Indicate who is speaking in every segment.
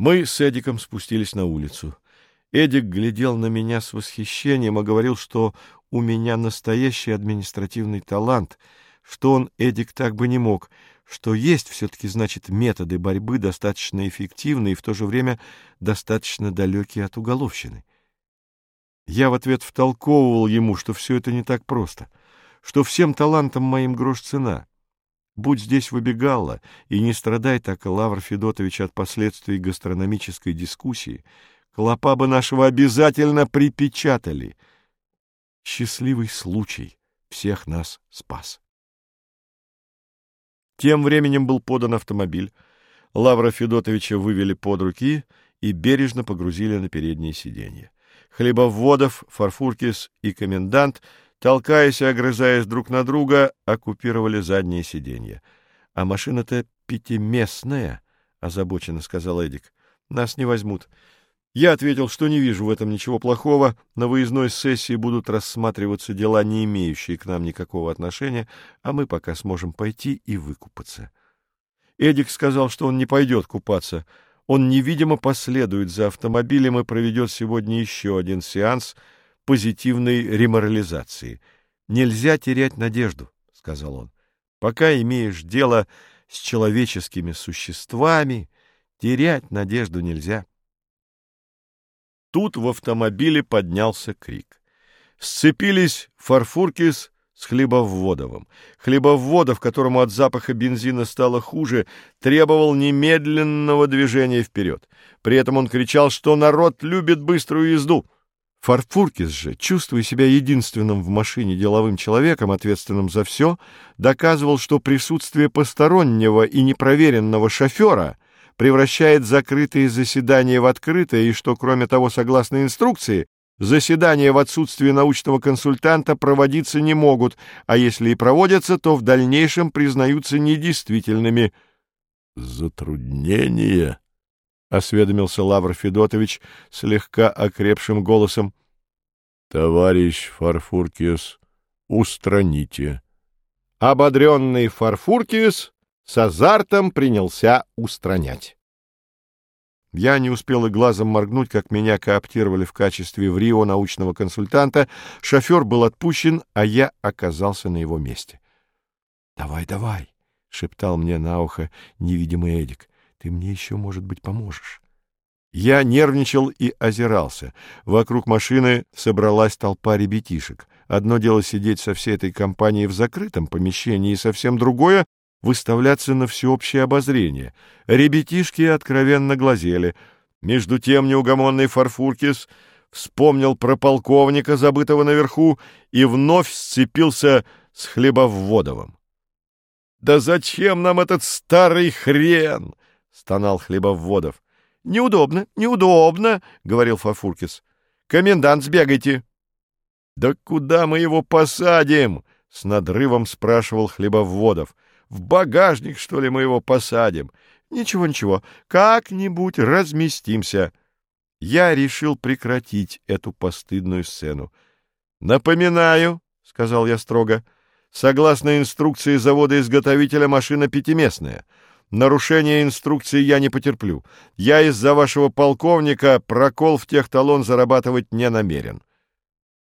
Speaker 1: Мы с Эдиком спустились на улицу. Эдик глядел на меня с восхищением и говорил, что у меня настоящий административный талант, что он, Эдик, так бы не мог, что есть все-таки, значит, методы борьбы достаточно эффективные и в то же время достаточно далекие от уголовщины. Я в ответ втолковывал ему, что все это не так просто, что всем талантам моим грош цена — Будь здесь выбегала, и не страдай так, Лавр Федотович, от последствий гастрономической дискуссии, клопа бы нашего обязательно припечатали. Счастливый случай всех нас спас. Тем временем был подан автомобиль. Лавра Федотовича вывели под руки и бережно погрузили на переднее сиденье. Хлебоводов, Фарфуркис и комендант — толкаясь и огрызаясь друг на друга, оккупировали задние сиденья. — А машина-то пятиместная, — озабоченно сказал Эдик. — Нас не возьмут. Я ответил, что не вижу в этом ничего плохого. На выездной сессии будут рассматриваться дела, не имеющие к нам никакого отношения, а мы пока сможем пойти и выкупаться. Эдик сказал, что он не пойдет купаться. Он невидимо последует за автомобилем и проведет сегодня еще один сеанс — позитивной реморализации. «Нельзя терять надежду», — сказал он. «Пока имеешь дело с человеческими существами, терять надежду нельзя». Тут в автомобиле поднялся крик. Сцепились Фарфуркис с Хлебоводовым. Хлебоводов, которому от запаха бензина стало хуже, требовал немедленного движения вперед. При этом он кричал, что народ любит быструю езду — Фарфуркис же, чувствуя себя единственным в машине деловым человеком, ответственным за все, доказывал, что присутствие постороннего и непроверенного шофера превращает закрытые заседания в открытые, и что, кроме того, согласно инструкции, заседания в отсутствии научного консультанта проводиться не могут, а если и проводятся, то в дальнейшем признаются недействительными.
Speaker 2: «Затруднение?»
Speaker 1: — осведомился Лавр Федотович слегка окрепшим голосом.
Speaker 2: — Товарищ Фарфуркиус, устраните.
Speaker 1: Ободренный Фарфуркиус с азартом принялся устранять. Я не успел и глазом моргнуть, как меня кооптировали в качестве в Рио научного консультанта. Шофер был отпущен, а я оказался на его месте. — Давай, давай, — шептал мне на ухо невидимый Эдик. Ты мне еще, может быть, поможешь. Я нервничал и озирался. Вокруг машины собралась толпа ребятишек. Одно дело сидеть со всей этой компанией в закрытом помещении, и совсем другое — выставляться на всеобщее обозрение. Ребятишки откровенно глазели. Между тем неугомонный Фарфуркис вспомнил про полковника, забытого наверху, и вновь сцепился с Хлебоводовым. «Да зачем нам этот старый хрен?» — стонал Хлебоводов. — Неудобно, неудобно, — говорил Фафуркис. — Комендант, сбегайте. — Да куда мы его посадим? — с надрывом спрашивал Хлебоводов. — В багажник, что ли, мы его посадим? — Ничего, ничего, как-нибудь разместимся. Я решил прекратить эту постыдную сцену. — Напоминаю, — сказал я строго, — согласно инструкции завода-изготовителя машина пятиместная — Нарушение инструкции я не потерплю. Я из-за вашего полковника прокол в техталон зарабатывать не намерен.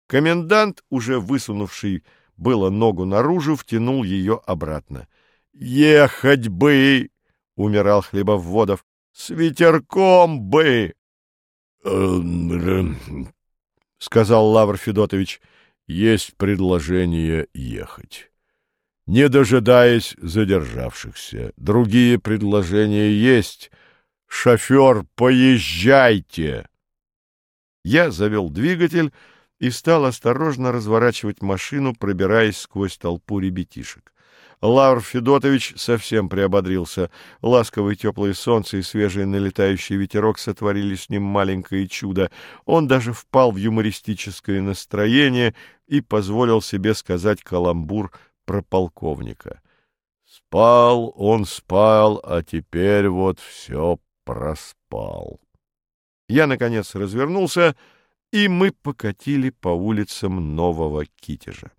Speaker 1: Комендант, уже высунувший было ногу наружу, втянул ее обратно. «Ехать бы!» — умирал Хлебоводов. «С ветерком бы!»
Speaker 2: — сказал Лавр Федотович. «Есть предложение ехать» не дожидаясь задержавшихся. Другие предложения есть. Шофер, поезжайте!
Speaker 1: Я завел двигатель и стал осторожно разворачивать машину, пробираясь сквозь толпу ребятишек. Лавр Федотович совсем приободрился. Ласковое теплое солнце и свежий налетающий ветерок сотворили с ним маленькое чудо. Он даже впал в юмористическое настроение и позволил себе сказать каламбур про полковника. Спал он, спал, а теперь вот все проспал. Я, наконец, развернулся, и мы покатили по улицам Нового Китежа.